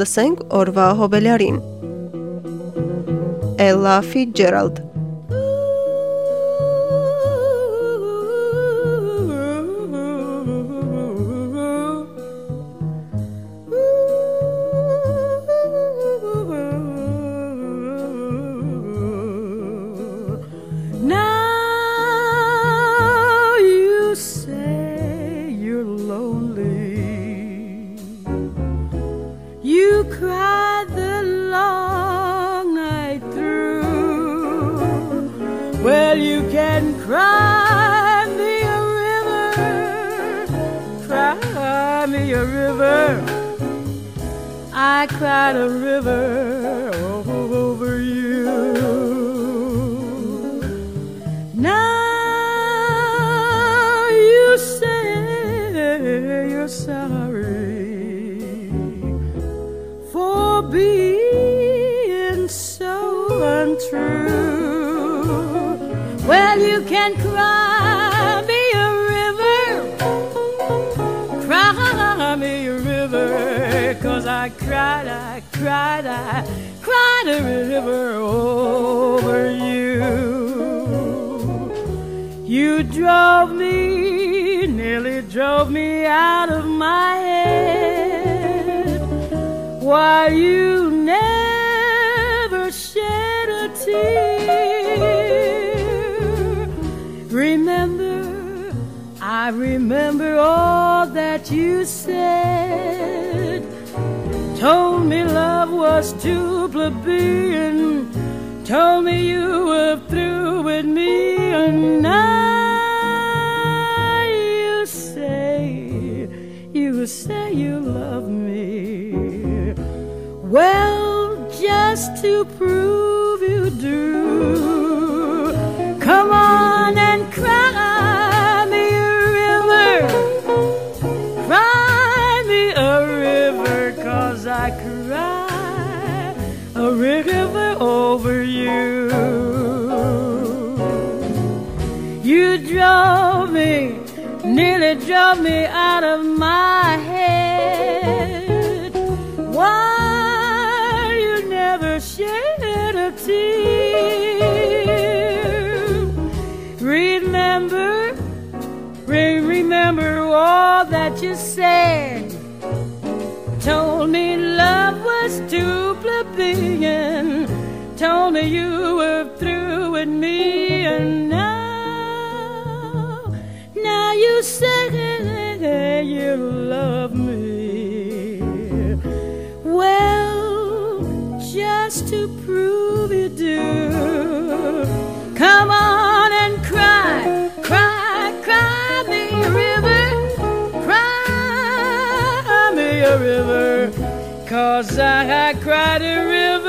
Լսենք օրվա հոբելյարին։ Ella Fitzgerald river. I cried a river over you. Now you say you're sorry for being so untrue. Well, you can cry I cried, I cried, I cried a river over you. You drove me, nearly drove me out of my head. Why you never shed a tear. Remember, I remember all that you said. Love was too plebeian. Told me you were through with me, and now I cry a river over you. You drove me, nearly drove me out of my head. Why you never shed a tear? Remember, re- remember all that you said. Told me love was too plebeian. Told me you were through with me, and now, now you say you love me. Well, just to prove you do, come on cause I, I cried a river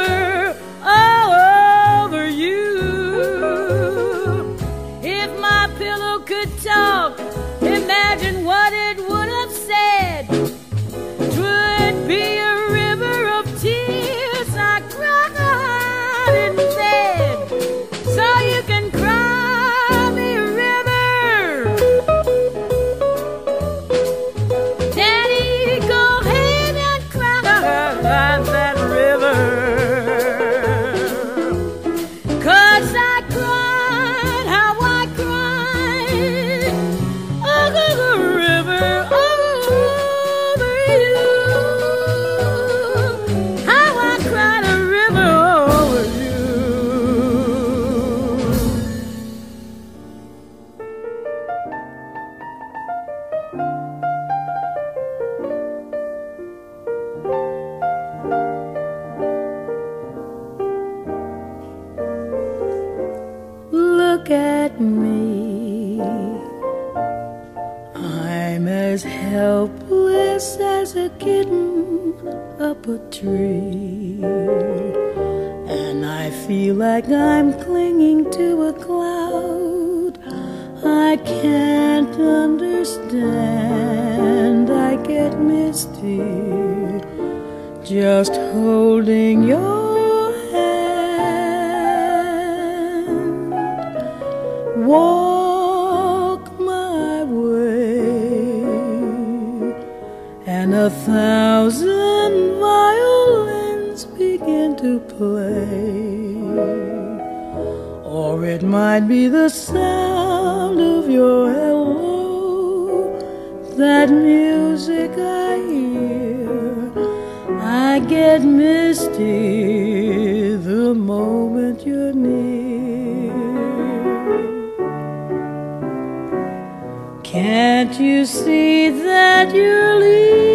I feel like I'm clinging to a cloud. I can't understand. I get misty just holding your hand. Walk my way. and a thousand violins begin to play. It might be the sound of your hello, that music I hear. I get misty the moment you're near. Can't you see that you're leading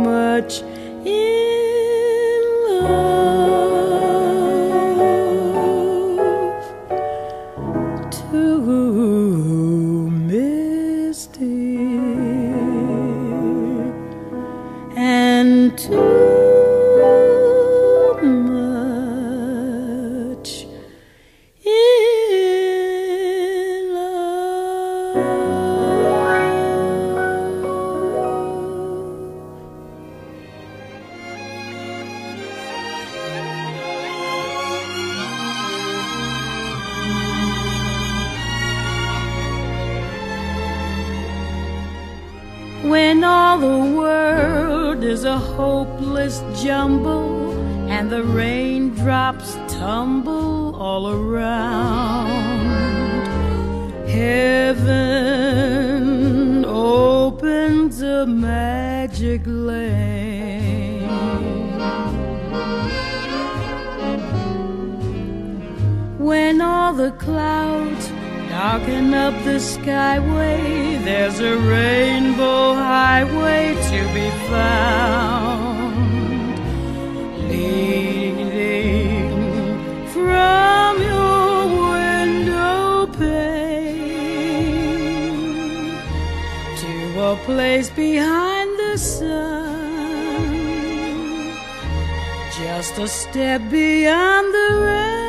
a hopeless jumble and the raindrops tumble all around, heaven opens a magic lane. When all the clouds darken up the skyway, there's a to be found, leading from your window pane to a place behind the sun just a step beyond the rain.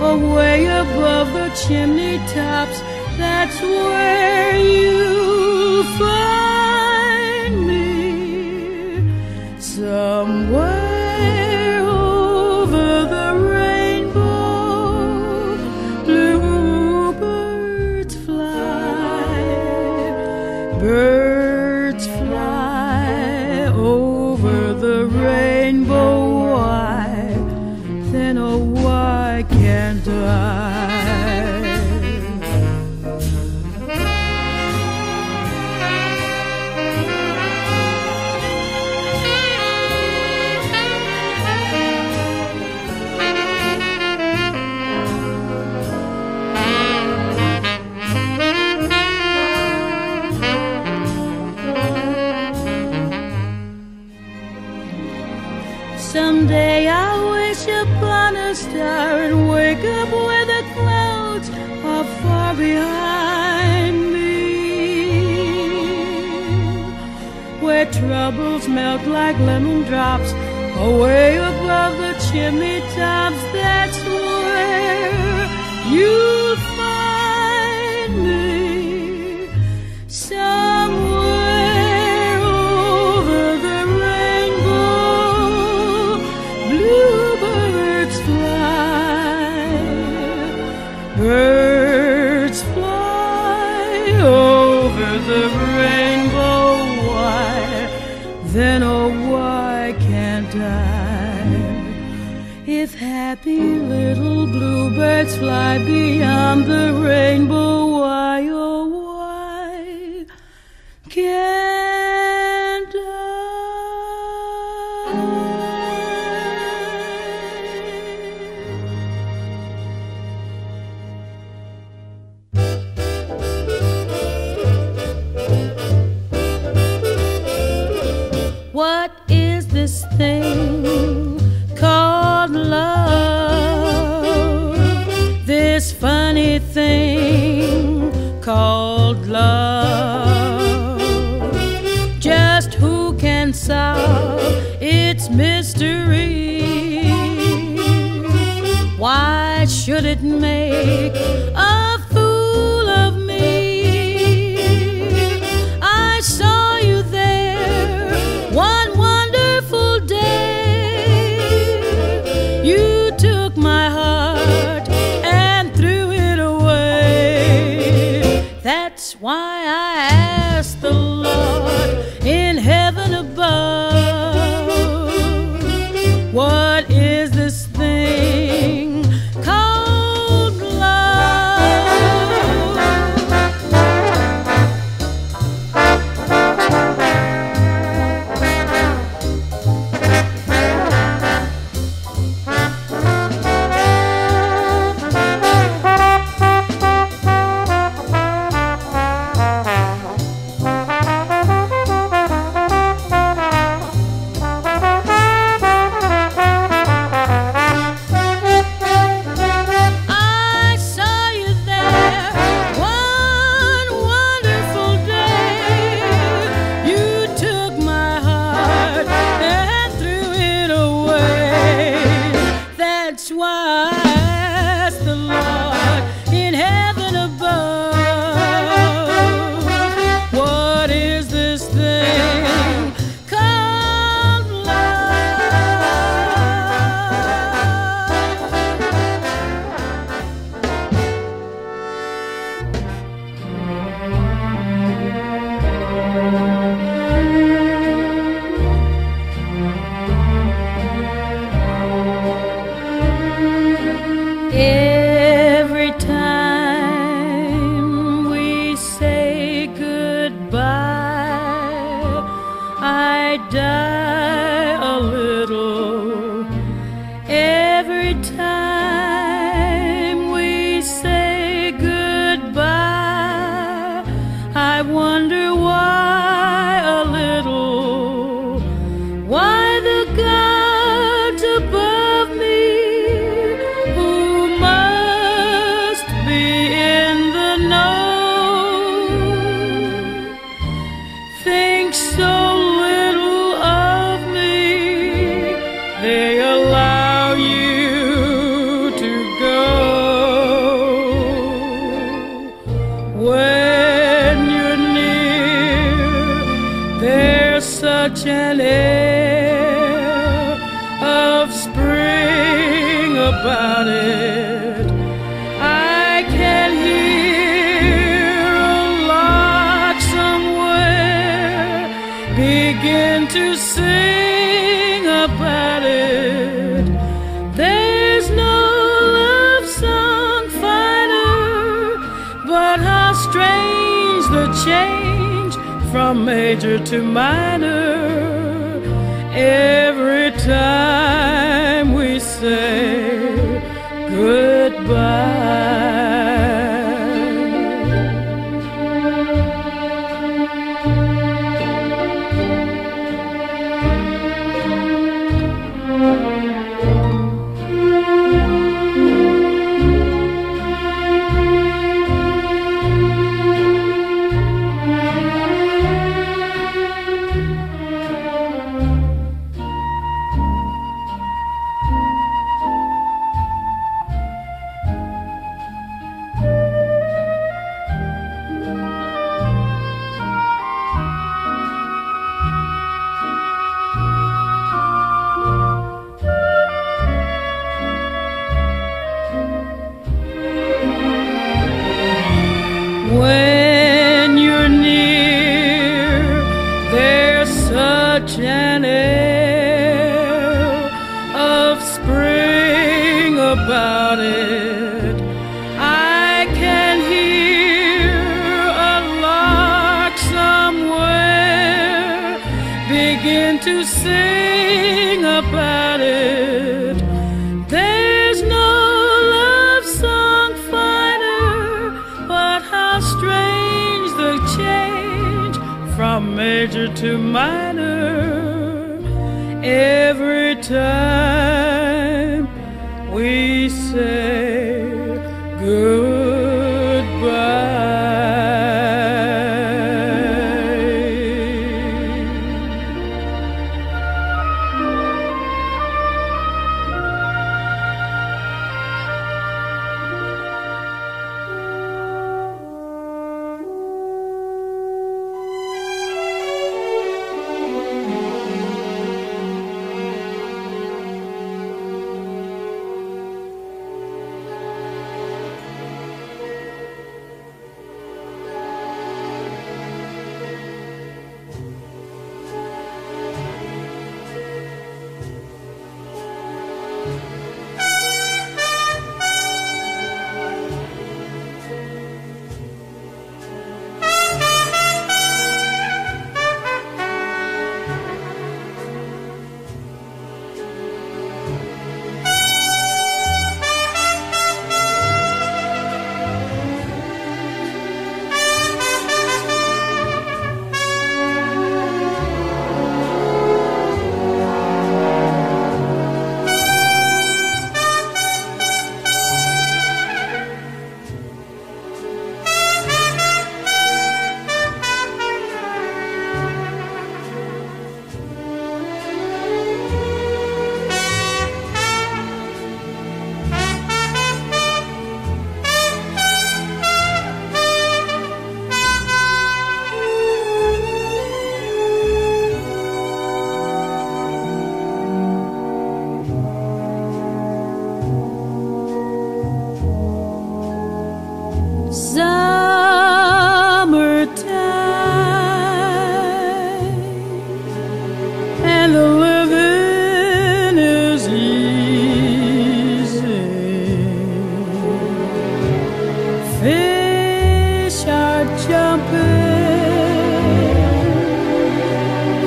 Away above the chimney tops. That's where you'll find me. Somewhere Melt like lemon drops away above the chimney tops. That's where you'll find me somewhere over the rainbow. Bluebirds fly, birds fly over the rainbow. Then oh why can't I? If happy little bluebirds fly beyond the rainbow, why? its mystery. Why should it make from major to minor. Every time we say major to minor every time we say.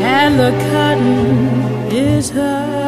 and the cotton is high.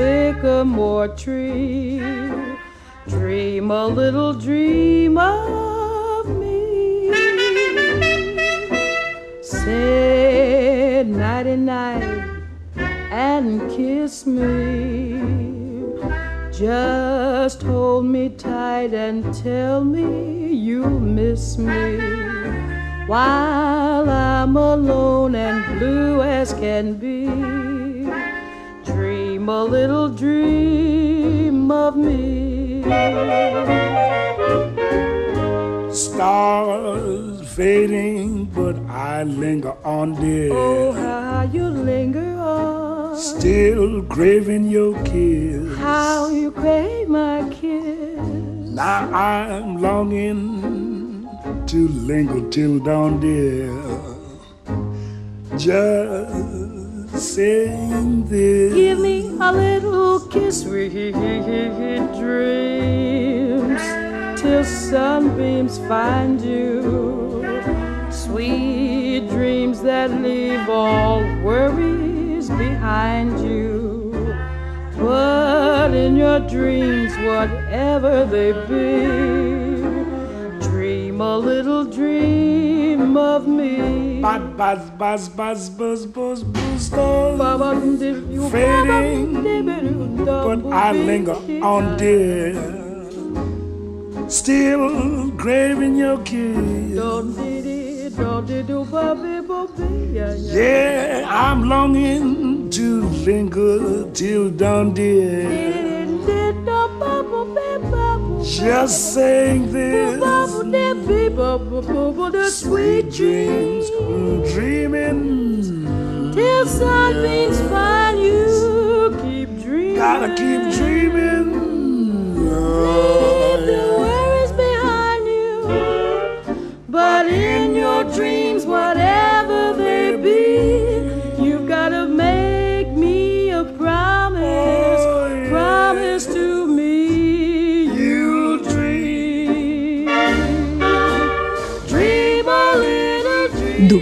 Sycamore tree. Dream a little dream of me. Say nighty night and kiss me. Just hold me tight and tell me you'll miss me. While I'm alone and blue as can be, a little dream of me. Stars fading, but I linger on, dear. Oh, how you linger on. Still craving your kiss. How you crave my kiss. Now I'm longing to linger till dawn, dear. Just saying this. Give me a little kiss, sweet dreams, till sunbeams find you. Sweet dreams that leave all worries behind you. But in your dreams, whatever they be, dream a little dream of me. Buzz, buzz, buzz, buzz, buzz, buzz, buzz, stars. Fading, but I linger on, dear. Still craving your kiss. Yeah, I'm longing to linger till dawn, dear. Just saying this. Sweet dreams, dreaming. Till sunbeams find you, keep dreaming. Gotta keep dreaming. Leave the worries behind you. But in your dreams, whatever